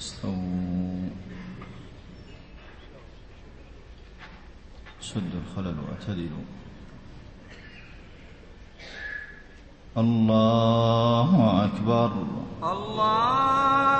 استووا سدوا الخلل واعتدلوا. الله أكبر. الله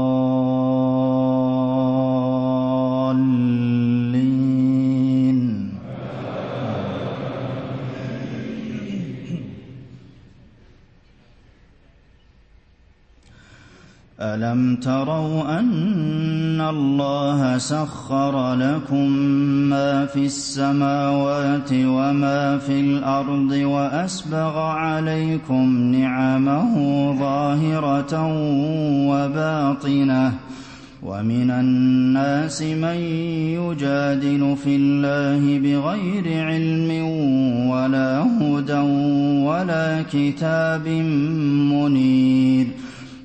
ألم تروا أن الله سخر لكم ما في السماوات وما في الأرض وأسبغ عليكم نعمه ظاهرة وباطنة ومن الناس من يجادل في الله بغير علم ولا هدى ولا كتاب منير